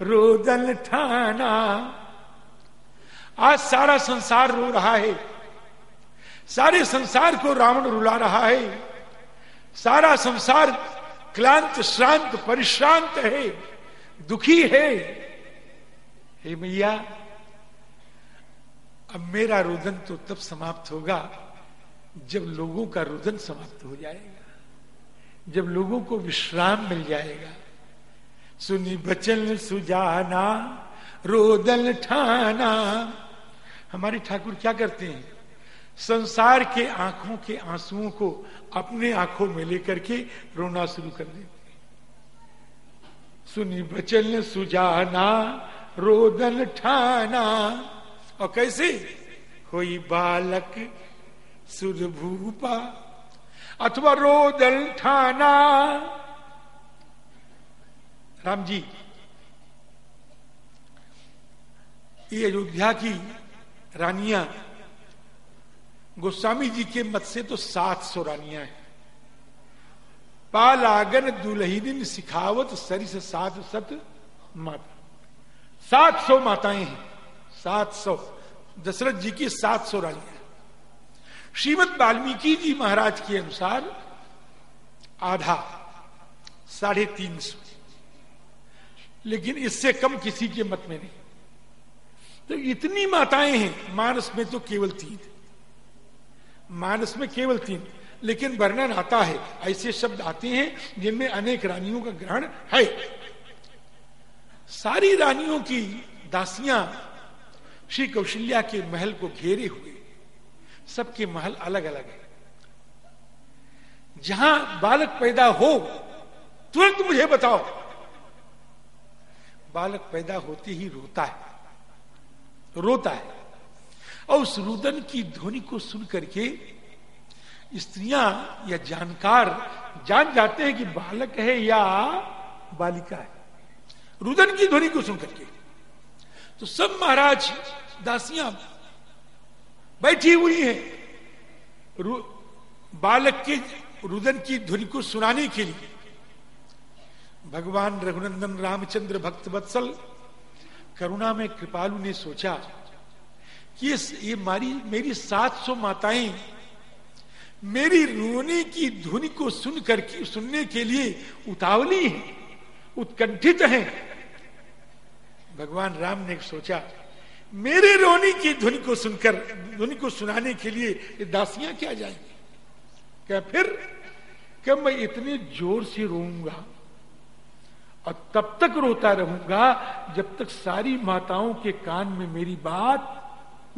रोदन ठाना। आज सारा संसार रो रहा है। सारे संसार को रावण रुला रहा है। सारा संसार क्लांत, श्रांत, परिश्रांत है। दुखी है। हे मैया, अब मेरा रोदन तो तब समाप्त होगा जब लोगों का रोदन समाप्त हो जाएगा। जब लोगों को विश्राम मिल जाएगा। सुनी बचन सुजाना, रोदन ठाना। हमारे ठाकुर क्या करते हैं? संसार के आँखों के आंसुओं को अपने आँखों में लेकर के रोना शुरू कर देते सुनी बचन सुजाना, रोदन ठाना। और कैसे? कोई बालक सुरभूपा अथवा रोदन ठाना। राम जी ये अयोध्या की रानिया, गोस्वामी जी के मत से तो सात सौ रानियाँ हैं। पालागन दुल्हिन सिखावत सरिस सात सत माता। सात सौ माताएँ हैं, सात सौ। दशरथ जी की सात सौ रानियाँ। श्रीमद वाल्मीकि जी महाराज के अनुसार आधा, साढ़े तीन सौ। लेकिन इससे कम किसी के मत में नहीं। तो इतनी माताएँ हैं, मानस में तो केवल तीन। मानस में केवल तीन, लेकिन वर्णन आता है, ऐसे शब्द आते हैं जिनमें अनेक रानियों का ग्रहण है। सारी रानियों की दासियाँ श्री कौशल्या के महल को घेरे हुए। सबके महल अलग अलग है। जहाँ बालक पैदा हो, तुरंत मुझे बताओ बालक पैदा होते ही रोता है रोता है। और उस रुदन की ध्वनि को सुन करके स्त्रियाँ या जानकार जान जाते हैं कि बालक है या बालिका है। रुदन की ध्वनि को सुन करके। तो सब महाराज दासियाँ बैठी हुई हैं। बालक के रुदन की ध्वनि को सुनाने के लिए। भगवान रघुनंदन रामचंद्र भक्त वत्सल करुणा में कृपालु ने सोचा कि ये मारी मेरी सात सौ माताएँ मेरी रोने की ध्वनि को सुन कर सुनने के लिए उतावली है, उत्कंठित हैं। भगवान राम ने सोचा, मेरे रोने की ध्वनि को सुनकर ध्वनि को सुनाने के लिए ये दासियाँ क्या जाएँगी? क्या फिर क्या मैं इतने ज़ोर से रोऊँगा। और तब तक रोता रहूँगा जब तक सारी माताओं के कान में मेरी बात,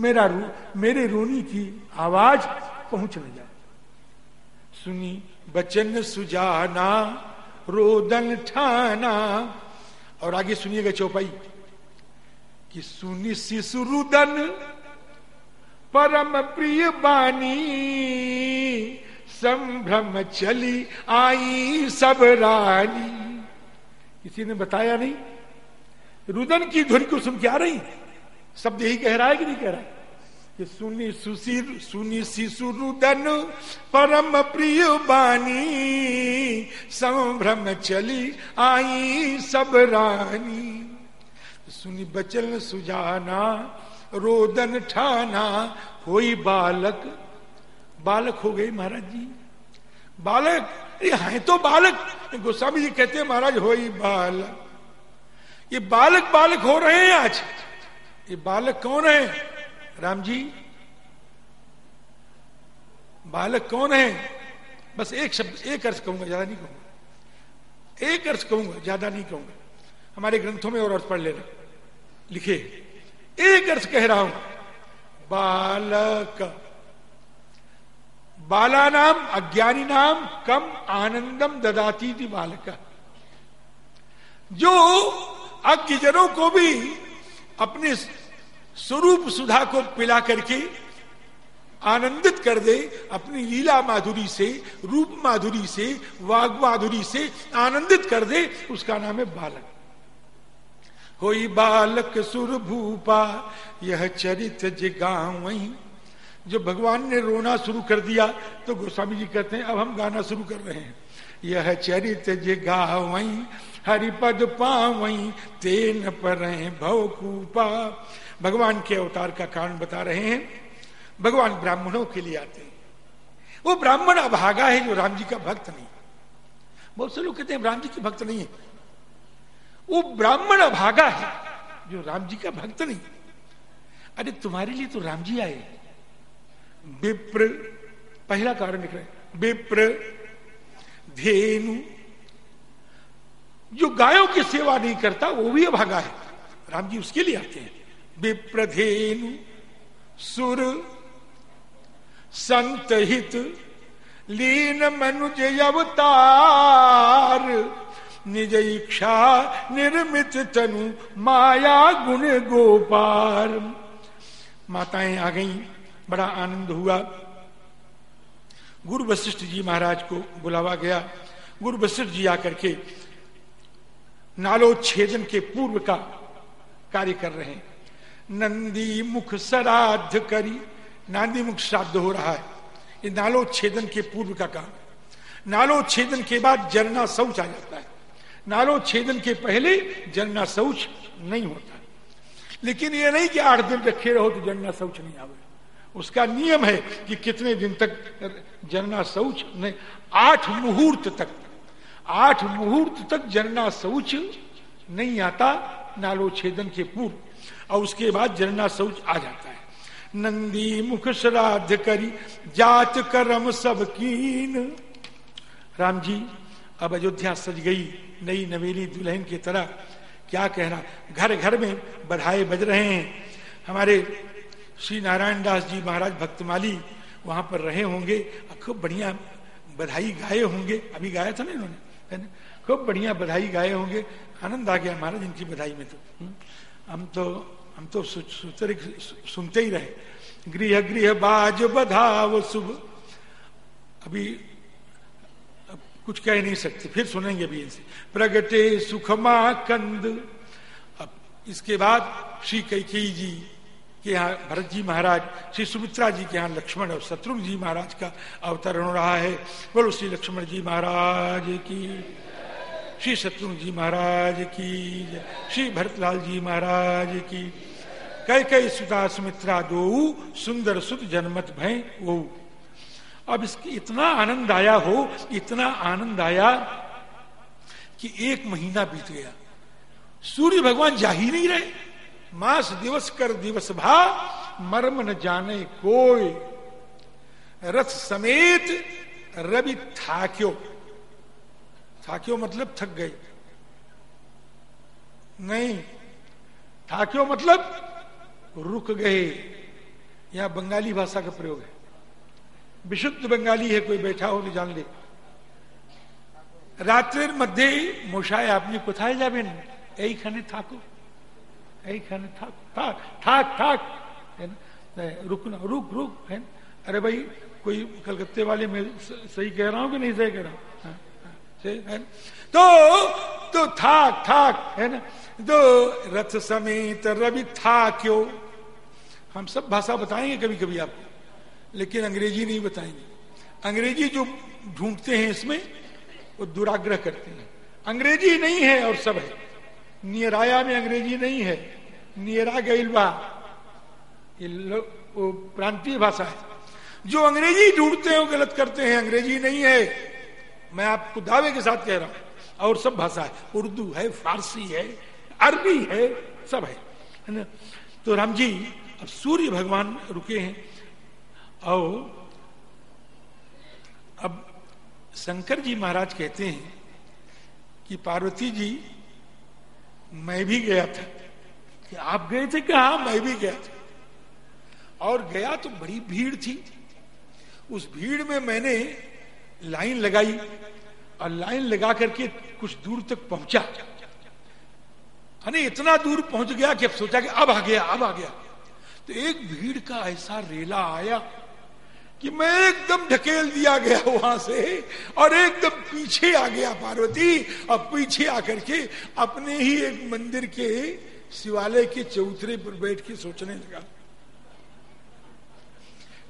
मेरा रू, मेरे रोनी की आवाज़ पहुँच न जाए। सुनी, बचन सुजाना, रोदन ठाना। और आगे सुनिएगा चौपाई कि सुनी शिशु रुदन, परम प्रिय बानी। संभ्रम चली आई सब रानी। किसी ने बताया नहीं। रुदन की ध्वनि को सुन के आ रही। शब्द यही कह रहा है कि नहीं कह रहा है? कि सुनी सुशीर सुनी शिशु रुदन, परम प्रिय बानी। संभ्रम चली आई सब रानी। सुनी बचन सुजाना, रोदन ठाना, होई बालक। बालक हो गए महाराज जी। बालक, ये है तो बालक। गोस्वामी जी कहते हैं, महाराज, हो ही बालक। ये बालक बालक हो रहे हैं आज। ये बालक कौन है? राम जी, बालक कौन है? बस एक शब्द, एक अर्थ कहूँगा, ज़्यादा नहीं कहूँगा। एक अर्थ कहूँगा, ज़्यादा नहीं कहूँगा। हमारे ग्रंथों में और अर्थ पढ़ लेना। लिखे एक अर्थ कह रहा हूँ, बालक बाला नाम अज्ञानी नाम कम आनंदम ददाती थी बालक। जो अज्ञजनों को भी अपने स्वरूप सुधा को पिला करके आनंदित कर दे, अपनी लीला माधुरी से, रूप माधुरी से, वाग माधुरी से आनंदित कर दे, उसका नाम है बालक। कोई बालक सुर भूपा यह जिगा जो भगवान ने रोना शुरू कर दिया तो गोस्वामी जी कहते हैं, अब हम गाना शुरू कर रहे हैं। यह चरित जे वही हरिपद पावई, तेन पर भवकूपा। भगवान के अवतार का कारण बता रहे हैं। भगवान ब्राह्मणों के लिए आते हैं। वो ब्राह्मण अभागा है जो राम जी का भक्त नहीं। बहुत से लोग कहते हैं, राम जी के भक्त नहीं है। वो ब्राह्मण अभागा है जो राम जी का भक्त नहीं। अरे तुम्हारे लिए तो राम जी आए। विप्र, पहला कारण लिख रहे विप्र, धेनु। जो गायों की सेवा नहीं करता, वो भी अभागा है। राम जी उसके लिए आते हैं। विप्रधेनु सुर, संत हित, लीन मनुज अवतार, निज इच्छा निर्मित तनु माया गुण गोपार। माताएँ आ गई। बड़ा आनंद हुआ। गुरु वशिष्ठ जी महाराज को बुलावा गया। गुरु वशिष्ठ जी आकर के नालोच्छेदन के पूर्व का कार्य कर रहे हैं। नंदी मुख श्राद्ध करी। नांदी मुख श्राद्ध हो रहा है। ये नालोच्छेदन के पूर्व का काम। नालोच्छेदन के बाद जरना शौच आ जाता है। नालोच्छेदन के पहले जरना शौच नहीं होता। लेकिन ये नहीं कि आठ दिन रखे रहो तो जरना शौच नहीं आवे। उसका नियम है कि कितने दिन तक जरना शौच नहीं, आठ मुहूर्त तक, आठ मुहूर्त तक जरना शौच नहीं आता नालोच्छेदन के पूर्व, और उसके बाद जरना शौच आ जाता है। नंदी मुख श्राद्ध करी, जात करम सब कीन। राम जी, अब अयोध्या सज गई, नई नवेली दुल्हन की तरह, क्या कहना? घर घर में बधाई बज रहे हैं। हमारे श्री नारायण दास जी महाराज भक्तमाली वहाँ पर रहे होंगे। खूब बढ़िया बधाई गाए होंगे। अभी गाया था ना इन्होंने? खूब बढ़िया बधाई गाए होंगे। आनंद आ गया महाराज इनकी बधाई में तो। हम्म। हम तो हम तो सुनते ही रहे। गृह गृह बाज बधाव शुभ। अभी कुछ कह नहीं सकते। फिर सुनेंगे अभी इनसे। प्रगटे सुखमा कंद। अब इसके बाद श्री कैके जी के यहाँ भरत जी महाराज, श्री सुमित्रा जी के यहाँ लक्ष्मण और शत्रुघ्न जी महाराज का अवतरण हो रहा है। बोलो, श्री लक्ष्मण जी महाराज की श्री शत्रुघ्न जी महाराज की श्री भरतलाल जी महाराज की कई कई सुता सुमित्रा दो, सुंदर सुत जनमत भय वो। अब इसकी इतना आनंद आया हो, इतना आनंद आया कि एक महीना बीत गया। सूर्य भगवान जा ही नहीं रहे। मास दिवस कर दिवस भा मर्म न जाने कोई रथ समेत रवि थाक्यो थाक्यो मतलब थक गए नहीं थाक्यो मतलब रुक गए यहां बंगाली भाषा का प्रयोग है विशुद्ध बंगाली है कोई बैठा हो तो जान ले রাত্রের মধ্যে মশাই আপনি কোথায় যাবেন এইখানে থাকো এইখানে থাক থাক থাক থাक है ना रुकना रुक रुक है ना अरे भाई, कोई कलकत्ते वाले मैं सही कह रहा हूँ कि नहीं सही कह रहा हूँ? हाँ, हाँ, तो तो थाक थाक है ना तो रथ समेत रवि था क्यों? हम सब भाषा बताएँगे कभी कभी आपको, लेकिन अंग्रेज़ी नहीं बताएँगे। अंग्रेज़ी जो ढूंढते हैं इसमें, वो दुराग्रह करते हैं। अंग्रेज़ी नहीं है और सब है। नियराया में अंग्रेज़ी नहीं है। नियरा वो प्रांतीय भाषा है। जो अंग्रेज़ी ढूंढते हैं वो गलत करते हैं, अंग्रेज़ी नहीं है। मैं आपको दावे के साथ कह रहा हूँ। और सब भाषा है। उर्दू है, फारसी है, अरबी है, सब है ना? तो राम जी, अब सूर्य भगवान रुके हैं। और अब शंकर जी महाराज कहते हैं कि पार्वती जी मैं भी गया था। कि आप गए थे? कि हाँ मैं भी गया था। और गया तो बड़ी भीड़ थी। उस भीड़ में मैंने लाइन लगाई और लाइन लगा करके कुछ दूर तक पहुँचा। अरे, इतना दूर पहुँच गया कि अब सोचा कि अब आ गया, अब आ गया। तो एक भीड़ का ऐसा रेला आया कि मैं एकदम ढकेल दिया गया वहाँ से और एकदम पीछे आ गया पार्वती। और पीछे आकर के अपने ही एक मंदिर के शिवालय के चौथरे पर बैठ के सोचने लगा।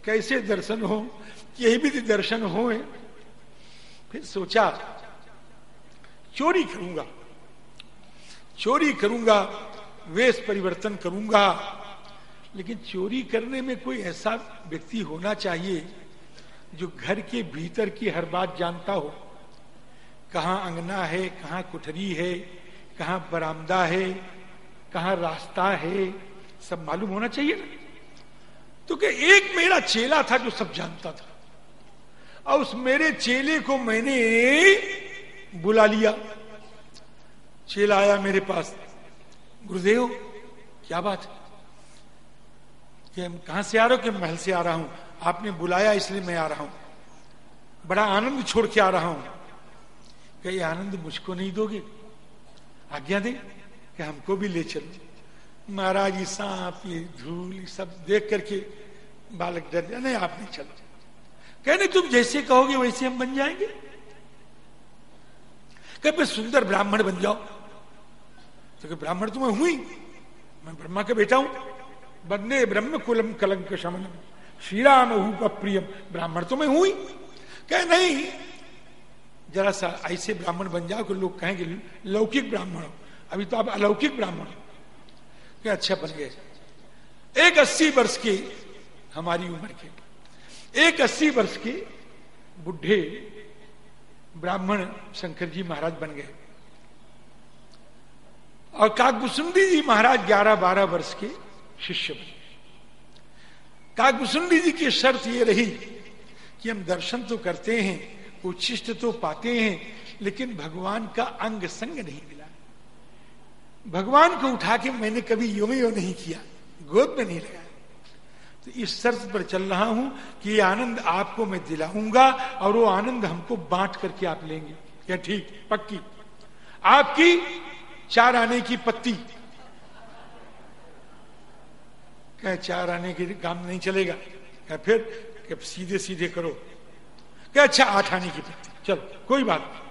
कैसे दर्शन हो? यही भी दर्शन हो। फिर सोचा, चोरी करूँगा। चोरी करूँगा, वेश परिवर्तन करूँगा। लेकिन चोरी करने में कोई ऐसा व्यक्ति होना चाहिए जो घर के भीतर की हर बात जानता हो। कहाँ अंगना है, कहाँ कुठरी है, कहाँ बरामदा है, कहाँ रास्ता है, सब मालूम होना चाहिए ना। तो क्या एक मेरा चेला था जो सब जानता था? और उस मेरे चेले को मैंने बुला लिया। चेला आया मेरे पास। गुरुदेव, क्या बात है? कि कहाँ से आ रहे हो कि महल से आ रहा हूँ? आपने बुलाया, इसलिए मैं आ रहा हूँ। बड़ा आनंद छोड़ के आ रहा हूँ। ये आनंद मुझको नहीं दोगे? आज्ञा दे कि हमको भी ले चलो। महाराज, ये सांप, ये धूल सब देख करके बालक डर जाए नहीं, आप नहीं चलो। कहने तुम जैसे कहोगे, वैसे हम बन जाएँगे। कह मैं सुंदर ब्राह्मण बन जाओ। तो ब्राह्मण तो मैं हुई मैं ब्रह्मा का बेटा हूँ। बंदे ब्रह्म कुलम कलंक शमनम श्री राम प्रियम। ब्राह्मण तो मैं हुई कह नहीं। जरा सा ऐसे ब्राह्मण बन जाओ कि लोग कहेंगे, लौकिक ब्राह्मण अभी तो आप अलौकिक ब्राह्मण क्या अच्छा बन गए। एक अस्सी वर्ष के हमारी उम्र के। एक अस्सी वर्ष के बुढ़े ब्राह्मण शंकर जी महाराज बन गए। और काकभुसुंडी जी महाराज ग्यारह बारह वर्ष के शिष्य बने। काकभुसुंडी जी की शर्त ये रही कि हम दर्शन तो करते हैं, उच्छिष्ट तो पाते हैं, लेकिन भगवान का अंग संग नहीं मिला। भगवान को उठा के मैंने कभी यो यो नहीं किया, गोद में नहीं लगाया। तो इस शर्त पर चल रहा हूँ कि ये आनंद आपको मैं दिलाऊँगा और वो आनंद हमको बांट करके आप लेंगे। क्या ठीक? पक्की? आपकी चार आने की पत्ती क्या चार आने के काम नहीं चलेगा। क्या फिर क्या सीधे सीधे करो। क्या अच्छा आठ आने की चलो, कोई बात नहीं।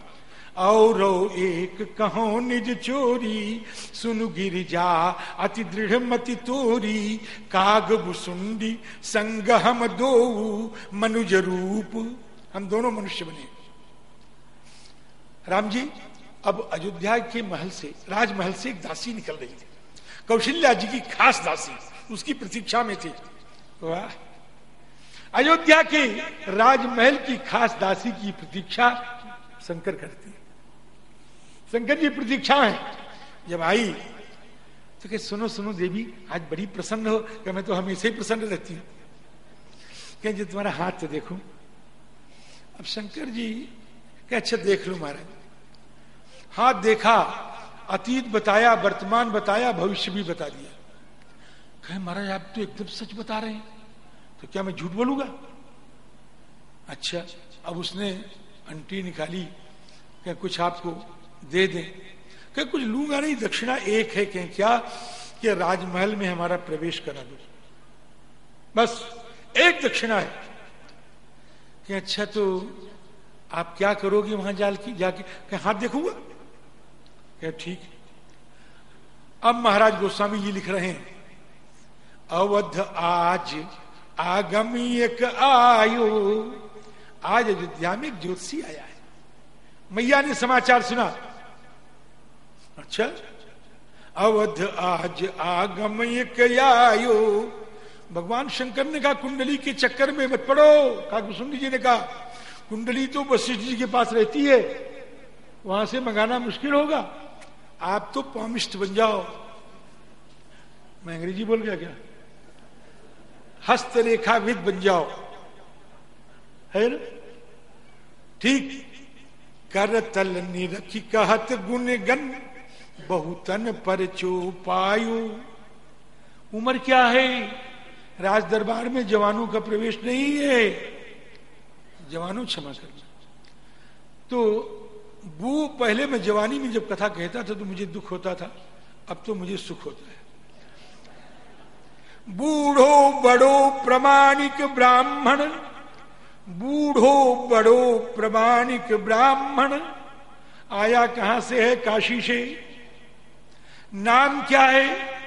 और एक कहो, निज चोरी, सुन गिर जा, अति दृढ़ मति तोरी, काग बुसुंडी संग हम दो मनुज रूप। हम दोनों मनुष्य बने राम जी, अब अयोध्या के महल से, राजमहल से एक दासी निकल रही थी। कौशल्या जी की खास दासी। उसकी प्रतीक्षा में थी। वाह। अयोध्या के राजमहल की खास दासी की प्रतीक्षा शंकर करती शंकर जी प्रतीक्षा है। जब आई तो कह, सुनो सुनो देवी, आज बड़ी प्रसन्न हो। कि मैं तो हमेशा ही प्रसन्न रहती हूँ। कह जी तुम्हारा हाथ तो देखो। अब शंकर जी कह अच्छा देख लो महाराज। हाथ देखा, अतीत बताया, वर्तमान बताया, भविष्य भी बता दिया। कहे, महाराज, आप तो एकदम सच बता रहे हैं। तो क्या मैं झूठ बोलूँगा? अच्छा अब उसने अंटी निकाली क्या कुछ आपको दे दें। क्या कुछ लूँगा नहीं, दक्षिणा एक है। क्या क्या? कि राजमहल में हमारा प्रवेश करा दो। बस, एक दक्षिणा है। कि अच्छा तो आप क्या करोगे वहाँ जाल की, जाके? क्या हाथ देखूँगा। क्या ठीक। अब महाराज गोस्वामी जी लिख रहे हैं अवध आज, आगमी एक आयो। आज अयोध्या में ज्योतिषी आया है। मैया ने समाचार सुना। अच्छा अवध आज, आगम एक आयो। भगवान शंकर ने कहा, कुंडली के चक्कर में मत पड़ो। काकुसुंडी जी ने कहा, कुंडली तो वशिष्ठ जी के पास रहती है। वहाँ से मंगाना मुश्किल होगा। आप तो पॉमिस्ट बन जाओ। मैं अंग्रेज़ी बोल गया क्या? हस्तरेखा विद बन जाओ। है ना? ठीक। कर तल निरखी कहत गुण गन बहुतन पर चोपायु उम्र क्या है? राज दरबार में जवानों का प्रवेश नहीं है। जवानों क्षमा करना तो वो पहले मैं जवानी में जब कथा कहता था तो मुझे दुख होता था, अब तो मुझे सुख होता है। बूढ़ो बड़ो प्रमाणिक ब्राह्मण। बूढ़ो बड़ो प्रमाणिक ब्राह्मण। आया कहाँ से है काशी से? नाम क्या है?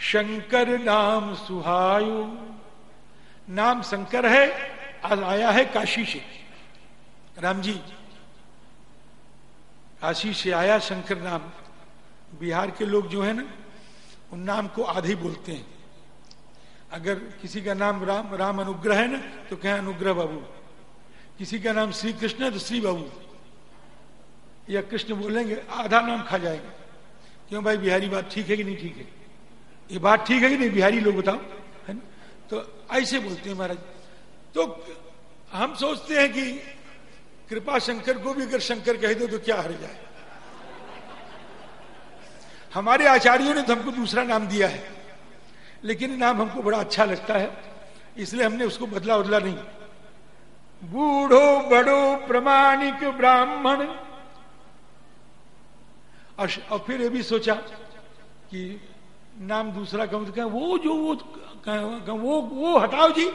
शंकर नाम सुहायु। नाम शंकर है, आज आया है काशी से। राम जी काशी से आया शंकर नाम। बिहार के लोग जो है ना उन नाम को आधे बोलते हैं। अगर किसी का नाम राम राम अनुग्रह है ना तो कहें अनुग्रह बाबू। किसी का नाम श्री कृष्ण है तो श्री बाबू। या कृष्ण बोलेंगे, आधा नाम खा जाएँगे। क्यों भाई, बिहारी बात ठीक है कि नहीं ठीक है? ये बात ठीक है कि नहीं? बिहारी लोग बताओ, है ना? तो ऐसे बोलते हैं महाराज। तो हम सोचते हैं कि कृपा शंकर को भी अगर शंकर कह दो तो क्या हर जाए? हमारे आचार्यों ने तो हमको दूसरा नाम दिया है। लेकिन नाम हमको बड़ा अच्छा लगता है, इसलिए हमने उसको बदला बदला नहीं। बूढ़ो, बड़ो, प्रमाणिक ब्राह्मण। और फिर ये भी सोचा कि नाम दूसरा कहूँ तो वो जो वो वो वो हटाओ जी,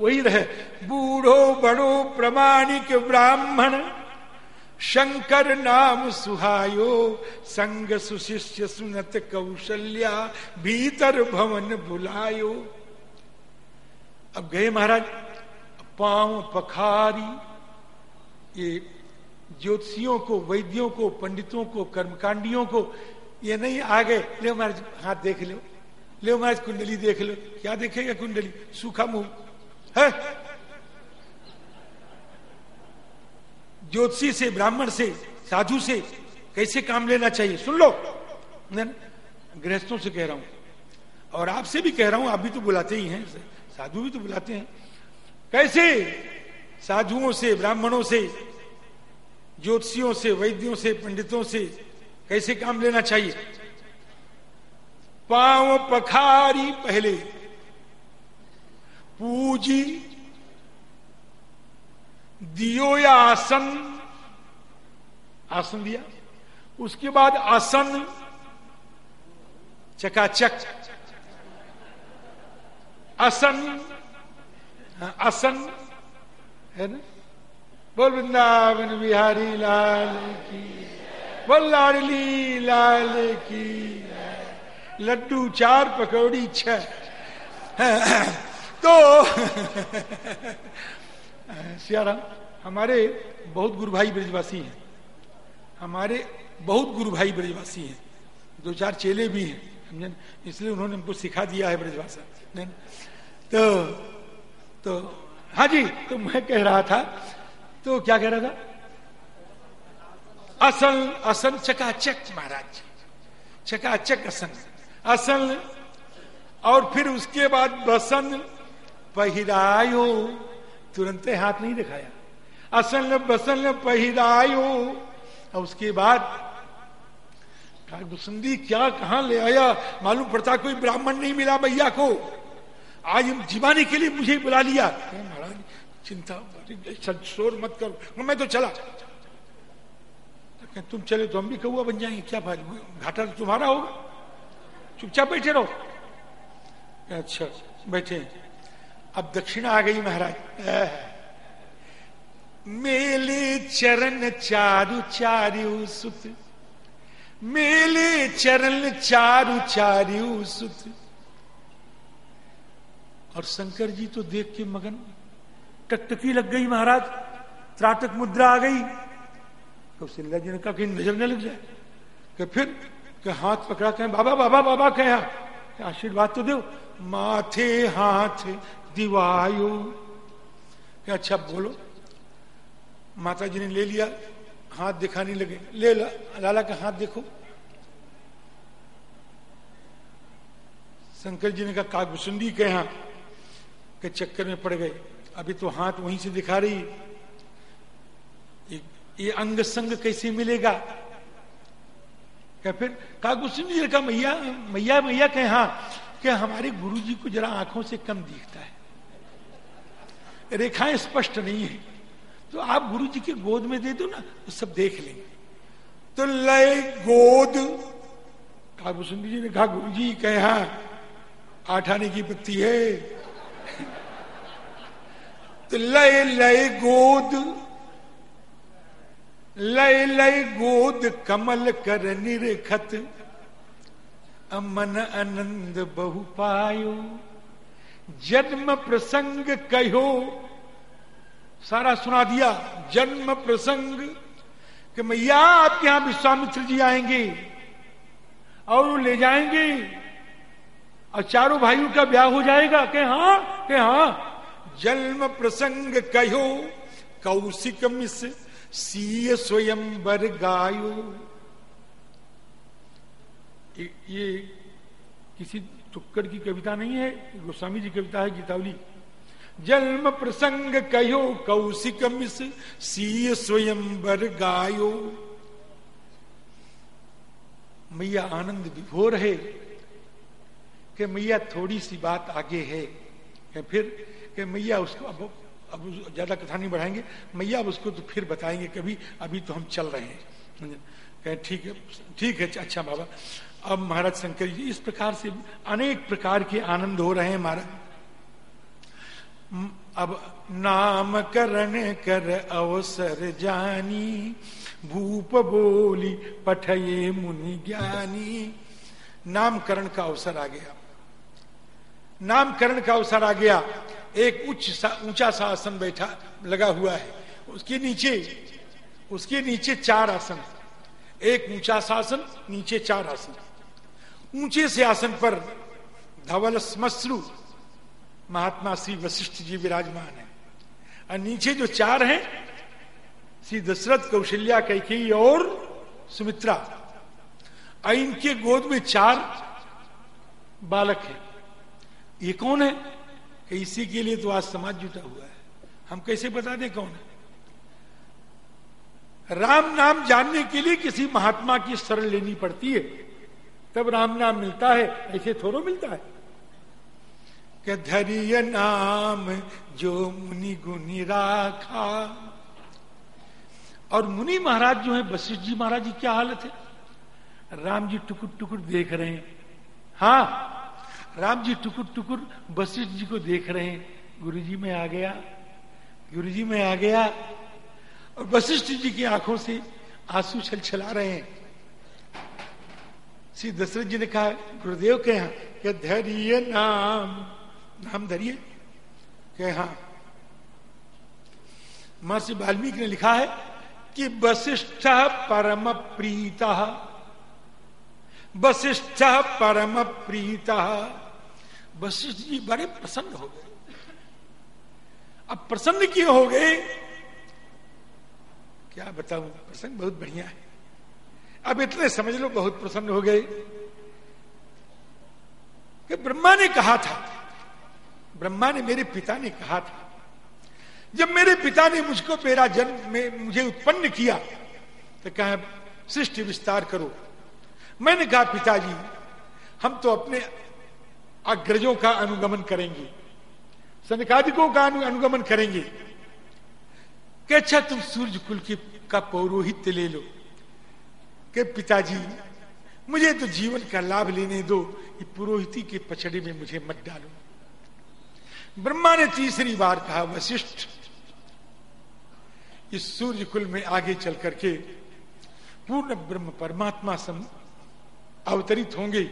वही रहे। बूढ़ो, बड़ो, प्रमाणिक ब्राह्मण। शंकर नाम सुहायो, संग सुशिष्य सुनत कौशल्या, भीतर भवन बुलायो। अब गए महाराज, पाँव पखारी, ये ज्योतिषियों को, वैद्यों को, पंडितों को, कर्मकांडियों को, ये नहीं आ गए। ले महाराज, हाथ देख लो। ले महाराज, कुंडली देख लो। क्या देखेगा कुंडली? सूखा मुँह। है? ज्योतिषी से, ब्राह्मण से, साधु से, कैसे काम लेना चाहिए? सुन लो। गृहस्थों से कह रहा हूँ। और आपसे भी कह रहा हूँ, आप भी तो बुलाते ही हैं, साधु भी तो बुलाते हैं। कैसे साधुओं से, ब्राह्मणों से, ज्योतिषियों से, वैद्यों से, पंडितों से कैसे काम लेना चाहिए? पाँव पखारी पहले, पूजी दियो या आसन? आसन दिया। उसके बाद आसन। चकाचक। आसन। आसन। है ना? बोल वृंदावन बिहारी लाल की बोल लाडली लाल की लड्डू चार पकौड़ी छह। तो सियाराम, हमारे बहुत गुरु भाई ब्रजवासी हैं। हमारे बहुत गुरु भाई ब्रजवासी हैं। दो चार चेले भी हैं, समझे? इसलिए उन्होंने हमको सिखा दिया है ब्रजभाषा तो तो हाँ जी तो मैं कह रहा था तो क्या कह रहा था? असल असन चकाचक महाराज, चकाचक असन असल, और फिर उसके बाद बसन, पहिरायो तुरंत हाथ नहीं दिखाया। असल बसल पहिरायो और उसके बाद गुसंदी क्या, कहा ले आया? मालूम पड़ता कोई ब्राह्मण नहीं मिला भैया को। आज जीवाने के लिए मुझे बुला लिया। महाराज, चिंता शोर मत करो। मैं तो चला। तुम चले तो हम भी कौआ बन जाएँगे, क्या फ़ायदा घाटा तो तुम्हारा होगा। चुपचाप बैठे रहो। अच्छा बैठे अब दक्षिणा आ गई महाराज। मेले चरण चारु चारु सुत। मेले चरण चारु चारु सुत। और शंकर जी तो देख के मगन टकटकी लग गई महाराज। त्राटक मुद्रा आ गई। कौशल्या जी ने कहा कहीं नज़र न लग जाए। कि फिर कि हाथ पकड़ा कहें, बाबा बाबा बाबा, कहे आशीर्वाद तो दो। माथे हाथ दिवायो। अच्छा बोलो। माता जी ने ले लिया हाथ दिखाने लगे। ले ला, लाला का हाथ देखो। शंकर जी ने कहा कागभूषुंडी के यहाँ के चक्कर में पड़ गए। अभी तो हाथ वहीं से दिखा रही। ये, अंग संग कैसे मिलेगा? क्या फिर कागभूषुंडी जी का मैया मैया मैया के हाँ कि हमारे गुरु जी को जरा आँखों से कम दिखता है। रेखाएँ स्पष्ट नहीं है। तो आप गुरु जी के गोद में दे दो ना तो सब देख लेंगे। तो लय गोद। काबूसुंद जी ने कहा गुरु जी कहे हाँ आठ आने की पत्ती है। तो लय लय गोद। लय लय गोद कमल कर निरखत। अमन आनंद बहु पायो। जन्म प्रसंग कहो सारा सुना दिया, जन्म प्रसंग, कि मैया आपके यहाँ विश्वामित्र जी आएँगे, और वो ले जाएँगे, और चारों भाइयों का ब्याह हो जाएगा, कि हाँ कि हाँ जन्म प्रसंग कहो, कौशिक मिस, सीय स्वयं वर गायो। ये किसी टुक्कड़ की कविता नहीं है, गोस्वामी जी कविता है गीतावली। जन्म प्रसंग कहो कौशिक मिस, सीय स्वयं बर गायो। मैया आनंद विभोर है कि मैया थोड़ी सी बात आगे है कि फिर कि मैया उसको अब अब ज़्यादा कथा नहीं बढ़ाएँगे। मैया अब उसको तो फिर बताएँगे कभी अभी तो हम चल रहे हैं। कहें ठीक है ठीक है अच्छा बाबा। अब महाराज शंकर जी, इस प्रकार से अनेक प्रकार के आनंद हो रहे हैं महाराज। अब नामकरण कर अवसर जानी, भूप बोली पठये मुनि ज्ञानी। नामकरण का अवसर आ गया। नामकरण का अवसर आ गया। एक उच्च ऊँचा सा आसन बैठा, लगा हुआ है। उसके नीचे उसके नीचे चार आसन। एक ऊँचा सा आसन नीचे चार आसन। ऊँचे से आसन पर धवल स्मश्रु महात्मा श्री वशिष्ठ जी विराजमान है। और नीचे जो चार हैं, श्री दशरथ कौशल्या कैकेयी और सुमित्रा। और इनके गोद में चार बालक हैं। ये कौन है? कि इसी के लिए तो आज समाज जुटा हुआ है। हम कैसे बता दें कौन है? राम नाम जानने के लिए किसी महात्मा की शरण लेनी पड़ती है। तब राम नाम मिलता है, ऐसे थोड़ो मिलता है। कि धरिय नाम जो मुनि गुनि राखा। और मुनि महाराज जो है, वशिष्ठ जी महाराज की क्या हालत है? राम जी टुकुर टुकुर देख रहे हैं। हाँ राम जी टुकुर टुकुर वशिष्ठ जी को देख रहे हैं। गुरु जी में आ गया, गुरु जी में आ गया। और वशिष्ठ जी की आँखों से आँसू छल छला रहे हैं। श्री दशरथ जी ने कहा, गुरुदेव के यहाँ धैर्य नाम नाम धरिए। के हाँ। महर्षि वाल्मीकि ने लिखा है कि वशिष्ठ परम प्रीता। वशिष्ठ परम प्रीता। वशिष्ठ जी बड़े प्रसन्न हो गए। अब प्रसन्न क्यों हो गए? क्या बताऊँ? प्रसंग बहुत बढ़िया है। अब इतने समझ लो, बहुत प्रसन्न हो गए। कि ब्रह्मा ने कहा था ब्रह्मा ने मेरे पिता ने कहा था। जब मेरे पिता ने मुझको मेरा जन्म, में, मुझे उत्पन्न किया तो कहा, सृष्टि विस्तार करो। मैंने कहा, पिताजी, हम तो अपने अग्रजों का अनुगमन करेंगे सनकादिकों का अनुगमन करेंगे। कि अच्छा तुम सूर्य कुल की, का पौरोहित्य ले लो। कि पिताजी, मुझे तो जीवन का लाभ लेने दो, ये पुरोहिती के पछड़े में मुझे मत डालो। ब्रह्मा ने तीसरी बार कहा, वशिष्ठ, इस सूर्य कुल में आगे चल करके पूर्ण ब्रह्म परमात्मा सम अवतरित होंगे।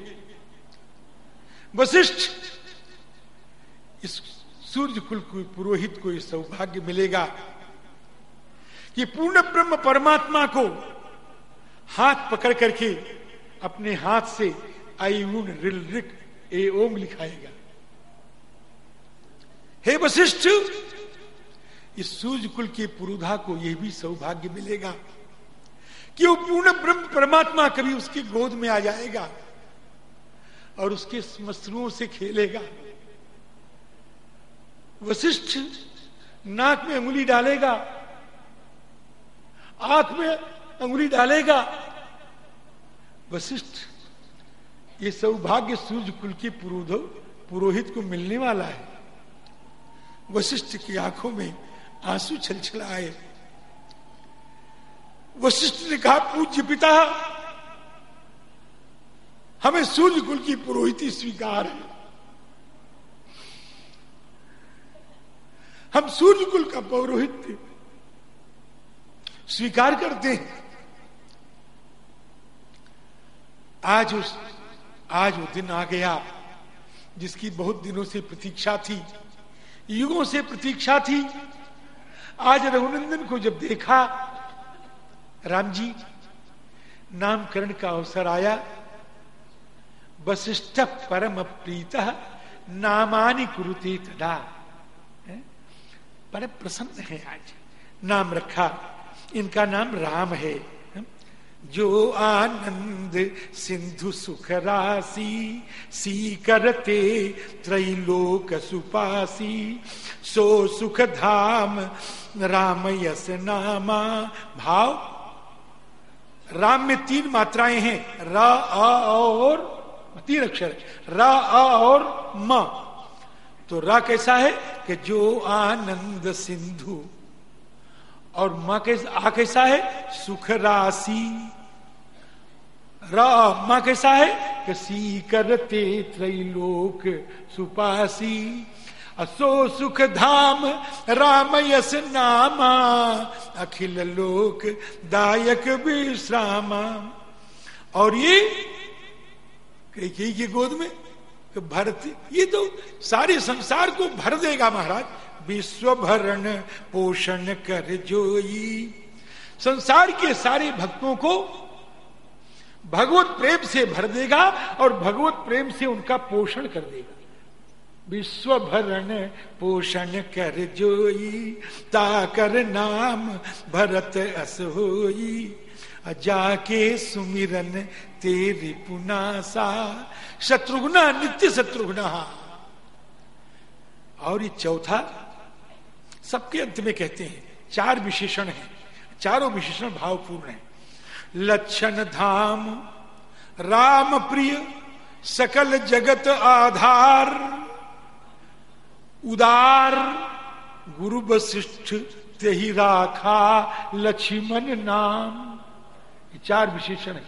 वशिष्ठ, इस सूर्य कुल को, पुरोहित को यह सौभाग्य मिलेगा कि पूर्ण ब्रह्म परमात्मा को हाथ पकड़ करके अपने हाथ से आयुन रिल रिक ए ओम लिखाएगा। हे वशिष्ठ, इस सूर्य कुल के पुरुधा को यह भी सौभाग्य मिलेगा कि वो पूर्ण ब्रह्म परमात्मा कभी उसकी गोद में आ जाएगा और उसके मसरूओं से खेलेगा। वशिष्ठ, नाक में उंगली डालेगा, आँख में अंगुली डालेगा। वशिष्ठ, ये सौभाग्य सूर्य कुल के पुरोहित को मिलने वाला है। वशिष्ठ की आँखों में आँसू छलछलाए। वशिष्ठ ने कहा, पूज्य पिता, हमें सूर्य कुल की पुरोहिती स्वीकार है। हम सूर्य कुल का पौरोहित्य स्वीकार करते हैं। आज उस, आज वो दिन आ गया, जिसकी बहुत दिनों से प्रतीक्षा थी। युगों से प्रतीक्षा थी। आज रघुनंदन को जब देखा राम जी नामकरण का अवसर आया। वशिष्ठ परम प्रीत, नामानि कुरुते तदा। बड़े प्रसन्न है आज। नाम रखा। इनका नाम राम है। जो आनंद सिंधु सुख राशि सी करते त्रैलोक सुपासी, सो सुख धाम राम यस नामा। भाव? राम में तीन मात्राएँ हैं, र और, तीन अक्षर र और, म। तो रा कैसा है? कि जो आनंद सिंधु और माँ कैसा आ कैसा है? सुख राशि। माँ कैसा है? कि सी करते त्रैलोक सुपासी। असो सुख धाम, राम यस नामा, अखिल लोक दायक विश्राम। और ये कई की गोद में भरत, ये तो सारे संसार को भर देगा महाराज। विश्व भरण पोषण कर जोई। संसार के सारे भक्तों को भगवत प्रेम से भर देगा और भगवत प्रेम से उनका पोषण कर देगा। विश्व भरण पोषण कर जोई, ताकर नाम भरत अस होई। जाके सुमिरन तेरी पुनासा, शत्रुघ्न नित्य शत्रुघ्न। और ये चौथा सबके अंत में कहते हैं, चार विशेषण हैं, चारों विशेषण भावपूर्ण हैं। लक्षण धाम राम प्रिय सकल जगत आधार, उदार गुरु वशिष्ठ तेही राखा, लक्ष्मण नाम। चार विशेषण है।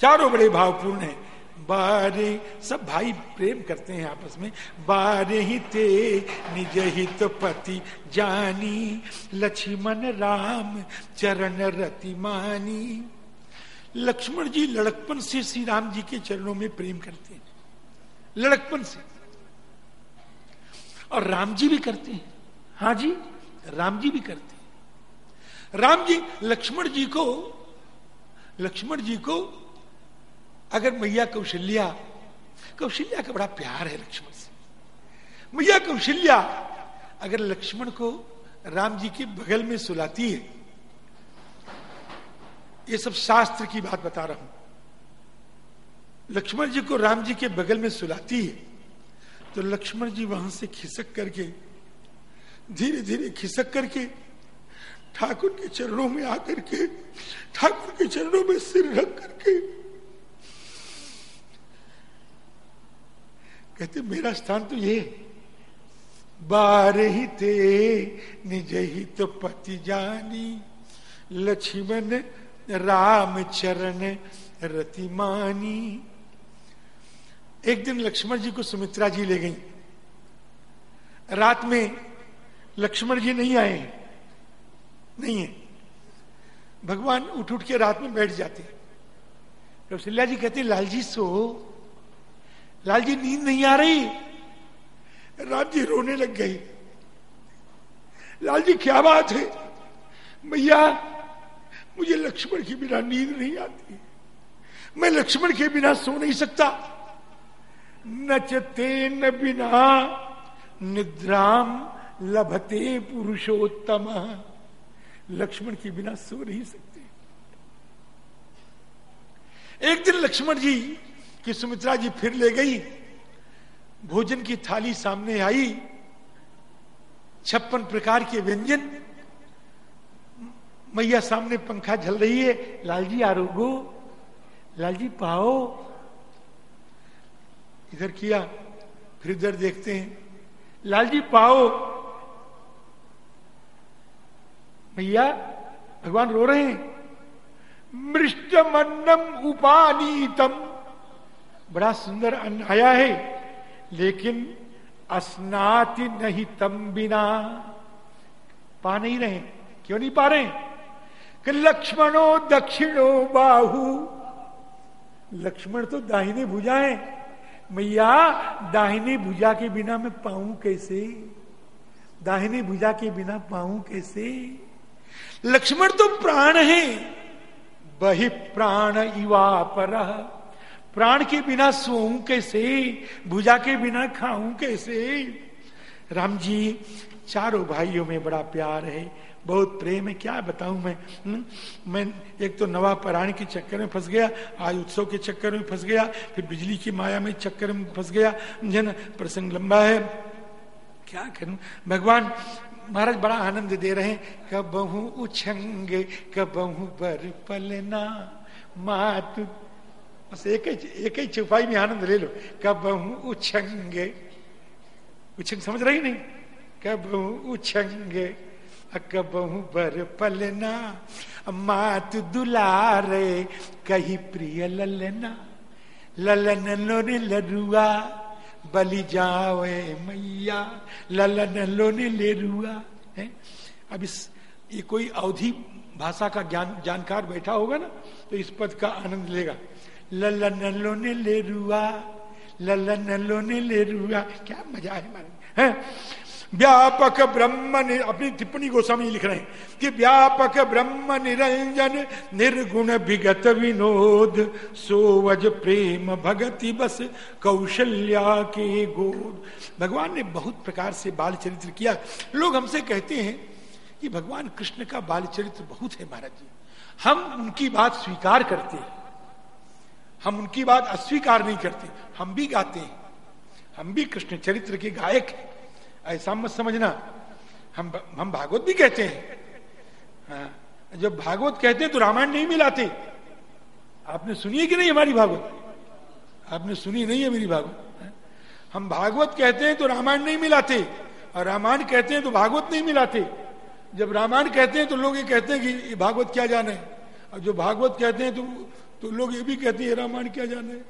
चारों बड़े भावपूर्ण हैं। बारे, सब भाई प्रेम करते हैं आपस में, बारे ही ते निज हित पति जानी, लक्ष्मण राम चरण रति मानी। लक्ष्मण जी लड़कपन से श्री राम जी के चरणों में प्रेम करते हैं। लड़कपन से। और राम जी भी करते हैं। हाँ जी, राम जी भी करते हैं। राम जी, लक्ष्मण जी को, लक्ष्मण जी को अगर मैया कौशल्या कौशल्या का बड़ा प्यार है लक्ष्मण से। मैया कौशल्या अगर लक्ष्मण को राम जी के बगल में सुलाती है, ये सब शास्त्र की बात बता रहा हूँ। लक्ष्मण जी को राम जी के बगल में सुलाती है तो लक्ष्मण जी वहाँ से खिसक करके धीरे धीरे खिसक करके, ठाकुर के चरणों में आकर के, ठाकुर के चरणों में सिर रख करके कहते, मेरा स्थान तो ये बार ही ते, निज ही तो पति जानी। लक्ष्मण राम चरण रतिमानी एक दिन लक्ष्मण जी को सुमित्रा जी ले गई। रात में लक्ष्मण जी नहीं आए। नहीं है। भगवान उठ उठ के रात में बैठ जाते। कौशल्या जी कहते लाल जी सो। लाल जी नींद नहीं आ रही। राम जी रोने लग गई। लाल जी क्या बात है? मैया मुझे लक्ष्मण के बिना नींद नहीं आती। मैं लक्ष्मण के बिना सो नहीं सकता। नचते न बिना निद्राम लभते पुरुषोत्तम। लक्ष्मण के बिना सो नहीं सकते। एक दिन लक्ष्मण जी की सुमित्रा जी फिर ले गई। भोजन की थाली सामने आई। छप्पन प्रकार के व्यंजन। मैया सामने पंखा झल रही है। लालजी आरोगो लालजी पाओ। इधर किया, फिर इधर देखते हैं। लालजी पाओ। मैया, भगवान रो रहे हैं। मृष्टमन्नम उपानीतम। बड़ा सुंदर अन्न आया है, लेकिन अस्नाति नहीं तम बिना। पा नहीं रहे, क्यों नहीं पा रहे? कि लक्ष्मणो दक्षिणो बाहु। लक्ष्मण तो दाहिने भुजा है। मैया, दाहिने भुजा के बिना मैं पाऊँ कैसे? दाहिने भुजा के बिना पाऊँ कैसे? लक्ष्मण तो प्राण है। बही प्राण युवा पर प्राण के बिना सोऊं कैसे? भुजा के बिना खाऊं कैसे? राम जी, चारों भाइयों में बड़ा प्यार है, बहुत प्रेम है, क्या बताऊँ मैं? हुँ? हम्म? मैं एक तो नवा पराण के चक्कर में फंस गया, आज उत्सव के चक्कर में फंस गया, फिर बिजली की माया में चक्कर में फंस गया मुझे जन प्रसंग लंबा है। क्या करूँ? भगवान महाराज बड़ा आनंद दे रहे हैं। कबहू उछंगे कबहू बर पलना, मात बस एक ही एक ही चुपाई में आनंद ले लो। कबहू उछंगे। उछंग समझ रही नहीं? कबहू उछंगे। अकबहू बर पलना। मात दुलारे, कही प्रिय ललना। ललन लोने लरुआ, बलि जावे मैया। ललन लोने ले रुआ है? अब इस ये कोई अवधि भाषा का ज्ञान जानकार बैठा होगा ना तो इस पद का आनंद लेगा। ललन लोने ले रुआ ललन लोने ले रुआ। क्या मज़ा है है? व्यापक ब्रह्म अपनी टिप्पणी गोस्वामी लिख रहे हैं कि व्यापक ब्रह्म निरंजन, निर्गुण विगत विनोद, सोवज प्रेम भगति बस, कौशल्या के गोद। भगवान ने बहुत प्रकार से बाल चरित्र किया। लोग हमसे कहते हैं कि भगवान कृष्ण का बाल चरित्र बहुत है महाराज जी। हम उनकी बात स्वीकार करते हैं। हम उनकी बात अस्वीकार नहीं करते। हम भी गाते हैं। हम भी कृष्ण चरित्र के गायक हैं। ऐसा मत समझना। हम हम भागवत भी कहते हैं। हाँ, जब भागवत कहते तो रामायण नहीं मिलाते। आपने सुनी है कि नहीं हमारी भागवत? आपने सुनी नहीं है मेरी भागवत? हाँ, हम भागवत कहते हैं तो रामायण नहीं मिलाते। और रामायण कहते हैं तो भागवत नहीं मिलाते। जब रामायण कहते हैं तो लोग ये कहते हैं कि भागवत क्या जाने? और जो भागवत कहते हैं तो तो लोग ये भी कहते हैं रामायण क्या जाने?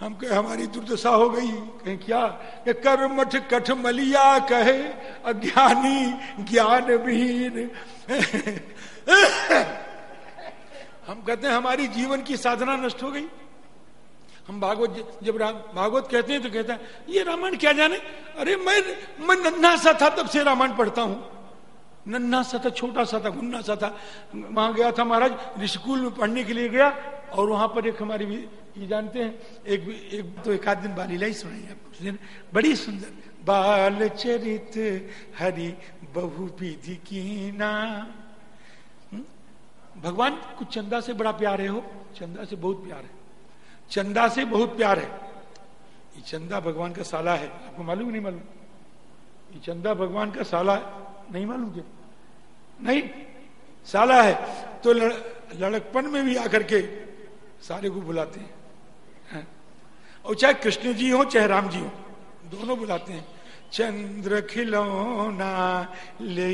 हम कहे, हमारी दुर्दशा हो गई। कहें, क्या? कि मठ कठ मलिया कहे, अज्ञानी ज्ञान विहीन हम कहते हैं, हमारी जीवन की साधना नष्ट हो गई। हम भागवत, जब राम, भागवत कहते हैं तो कहता है, ये रामायण क्या जाने? अरे, मैं मैं नन्हा सा था, तब से रामायण पढ़ता हूँ। नन्हा सा था, छोटा सा था, गुन्ना सा था। वहाँ गया था महाराज, स्कूल में पढ़ने के लिए गया और वहाँ पर एक हमारी ये जानते हैं एक एक तो एक आध दिन बालीला ही सुनाई आपको बड़ी सुंदर। बाल चरित हरि बहु विधि की ना। हम्म? भगवान को चंदा से बड़ा प्यार है हो चंदा से बहुत प्यार है। चंदा से बहुत प्यार है। ये चंदा भगवान का साला है। आपको मालूम नहीं मालूम? ये चंदा भगवान का साला है। नहीं मालूम क्या? नहीं। साला है। तो लड़, लड़कपन में भी आकर के सारे को बुलाते हैं और चाहे कृष्ण जी हो, चाहे राम जी हो, दोनों बुलाते हैं। चंद्र खिलौना ले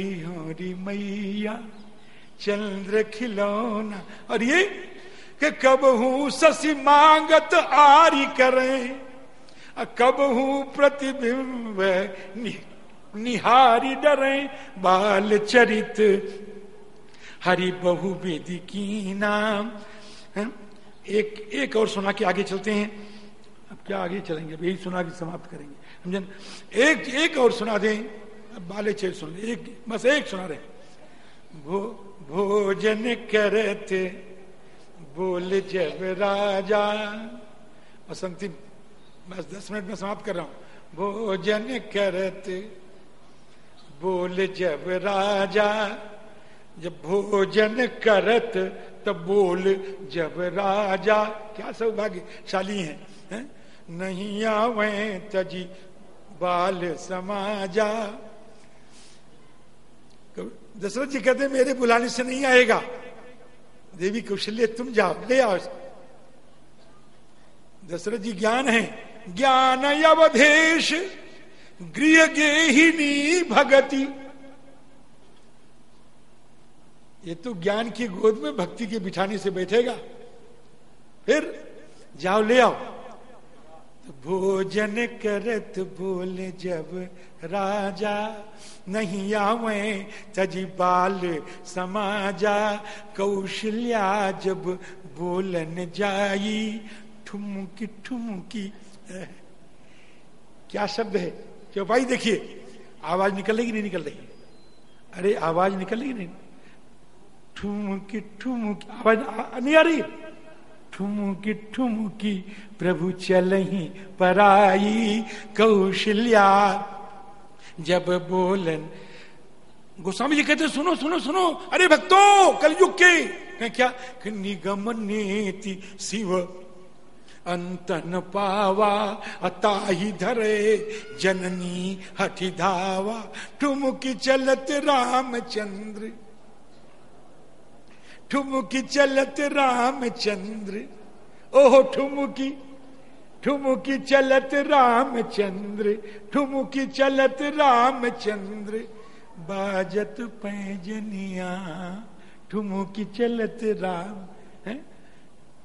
मैया, चंद्र खिलौना। और ये कि कब हूँ ससी मांगत आरी करें कब हूँ प्रतिबिंब निहारी डरे। बाल चरित हरि बहु वेदी की नाम एक एक और सुना के आगे चलते हैं। अब क्या आगे चलेंगे? यही सुना के समाप्त करेंगे। समझन एक एक और सुना दें। अब बाले छह सुन एक, बस एक सुना रहे भो, भोजन करते, बोल जब राजा। बसंती बस दस मिनट में समाप्त कर रहा हूँ। भोजन करते, बोल जब राजा। जब भोजन करत तब बोल, जब राजा, क्या सौभाग्यशाली हैं? नहीं आवे तजी बाल समाजा। दशरथ जी कहते मेरे बुलाने से नहीं आएगा। देवी कौशल्य, तुम जाओ, ले आओ। दशरथ जी ज्ञान है। ज्ञान अवधेश, गृह गेहिनी भगति। ये तो ज्ञान की गोद में भक्ति के बिठाने से बैठेगा। फिर जाओ ले आओ। तो भोजन करत बोले जब राजा, नहीं आवे तजी बाल समाजा, कौशल्या जब बोलन जाई, ठुमकी ठुमकी। क्या शब्द है? भाई देखिए। आवाज़ निकल रही नहीं निकल रही? अरे, आवाज़ निकल रही नहीं? ठुमकी ठुमकी, आवाज़ नहीं आ रही? ठुमकी ठुमकी, प्रभु चल ही पराई, कौशल्या। जब बोलन, गोस्वामी जी कहते, सुनो सुनो सुनो, अरे भक्तों, कलयुग के क्या? निगम नेति शिव, अंतन पावा, अताही धरे, जननी हठी धावा, ठुमकी चलत रामचंद्र। ठुमकी चलत रामचंद्र ओहो, ठुमकी ठुमकी चलत रामचंद्र ठुमकी चलत रामचंद्र बाजत पैजनिया, ठुमकी चलत राम, है?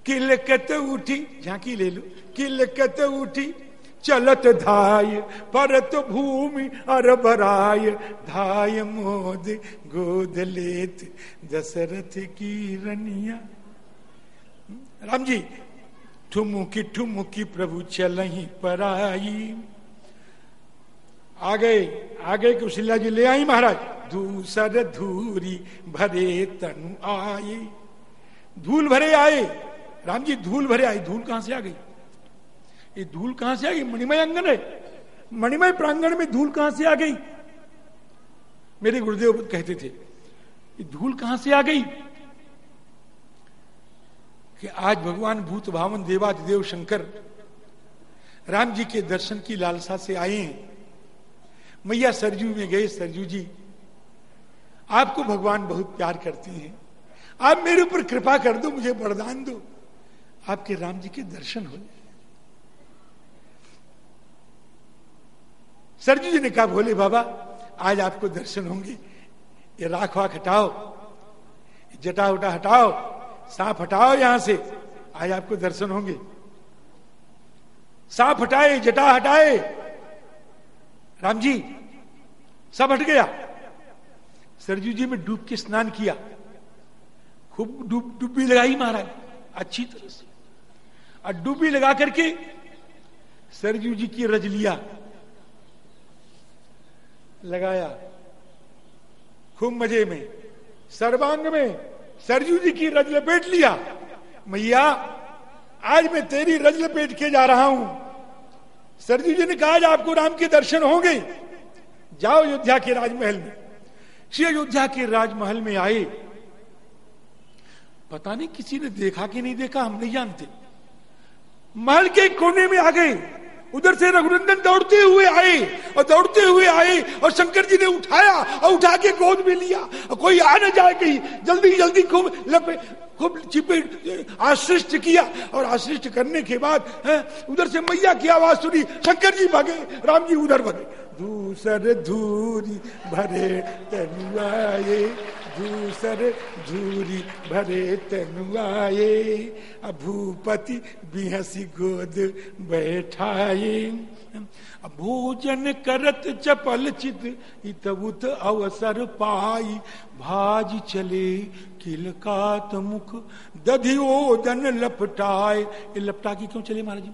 किलकत उठी, झांकी ले लो। किलकत उठी चलत धाय, परत भूमि अर बराय धाय मोद गोद लेत दशरथ की रनिया। राम जी, ठुमुकी ठुमुकी प्रभु चल ही आई। आ गए आ गए कुशिला जी ले आई महाराज। दूसर धूरी भरे तनु आए। धूल भरे आए। राम जी, धूल भरे आई धूल कहाँ से आ गई? ये धूल कहाँ से आ गई? मणिमय अंगन है। मणिमय प्रांगण में धूल कहाँ से आ गई? मेरे गुरुदेव कहते थे, ये धूल कहाँ से आ गई? कि आज भगवान भूत भावन देवादिदेव शंकर राम जी के दर्शन की लालसा से आए हैं। मैया सरजू में गए, सरजू जी, आपको भगवान बहुत प्यार करती हैं। आप मेरे ऊपर कृपा कर दो, मुझे वरदान दो। आपके राम जी के दर्शन हो जाए। सरजू जी ने कहा बोले बाबा, आज आपको दर्शन होंगे। ये राख वाख हटाओ, जटा उटा हटाओ, सांप हटाओ यहाँ से, आज आपको दर्शन होंगे। सांप हटाए, जटा हटाए। राम जी, सब हट गया। सरजू जी में डूब के स्नान किया। खूब डूब डुब्बी लगाई महाराज, अच्छी तरह से। और डुब्बी लगा करके सरजू जी की रज लिया। लगाया। खूब मज़े में, सर्वांग में, सरजू जी की रज लपेट लिया। मैया, आज मैं तेरी रज लपेट के जा रहा हूँ। सरजू जी ने कहा, आज आपको राम के दर्शन होंगे। जाओ अयोध्या के राजमहल में। श्री अयोध्या के राजमहल में आए। पता नहीं किसी ने देखा कि नहीं देखा, हम नहीं जानते। महल के कोने में आ गए। उधर से रघुनंदन दौड़ते हुए आए, और दौड़ते हुए आए, और शंकर जी ने उठाया, और उठा के गोद में लिया। कोई आ न जाए कहीं, जल्दी जल्दी खूब लपे, खूब चिपे आश्रिष्ट किया। और आश्रिष्ट करने के बाद उधर से मैया की आवाज़ सुनी, शंकर जी भागे, राम जी उधर भागे। दूसर धूरी भरे तनुआए, दूसर धूरी भरे तनुआए भूपति बिहसी गोद बैठाए। भोजन करत चपल चित इतबुत अवसर पाई। भाज चले किलकात मुख, दधियो दन लपटाए। लपटा की क्यों चले महाराज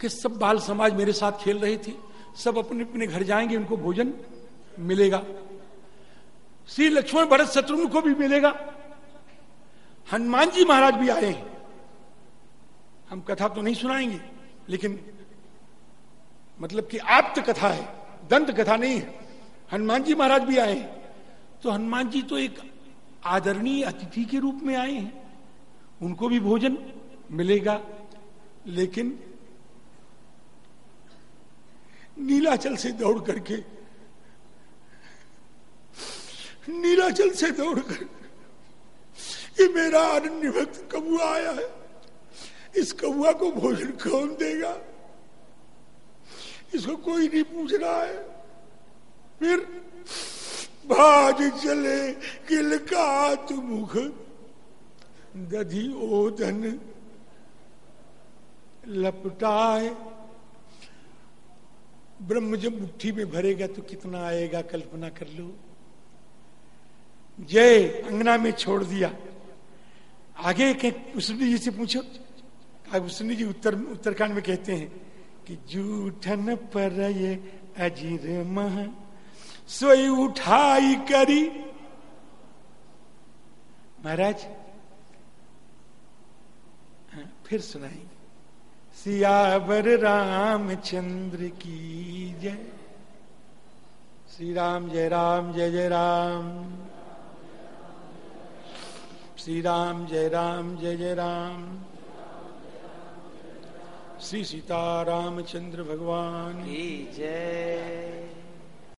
कि सब बाल समाज मेरे साथ खेल रहे थे। सब अपने अपने घर जाएँगे, उनको भोजन मिलेगा। श्री लक्ष्मण भरत शत्रुघ्न को भी मिलेगा। हनुमान जी महाराज भी आए हैं। हम कथा तो नहीं सुनाएँगे, लेकिन मतलब कि आप्त कथा है, दंत कथा नहीं है। हनुमान जी महाराज भी आए हैं। तो हनुमान जी तो एक आदरणीय अतिथि के रूप में आए हैं। उनको भी भोजन मिलेगा, लेकिन नीलाचल से दौड़ करके, नीलाचल से दौड़कर ये मेरा अनन्य भक्त कबुआ आया है। इस कबुआ को भोजन कौन देगा? इसको कोई नहीं पूछ रहा है। फिर, भाज चले किलकात मुख दधी ओदन लपटाए। ब्रह्म जब मुट्ठी में भरेगा तो कितना आएगा? कल्पना कर लो। जय अंगना में छोड़ दिया। आगे के जी से पूछो। उसने जी उत्तर उत्तराखंड में कहते हैं कि जूठन पर ये अजीर मह सोई उठाई करी। महाराज हाँ, फिर सुनाएँगे। सियावर रामचंद्र की जय। श्री राम जय राम, जय जय राम। श्री राम जय राम, जय जय राम। श्री सीता रामचंद्र भगवान। की जय।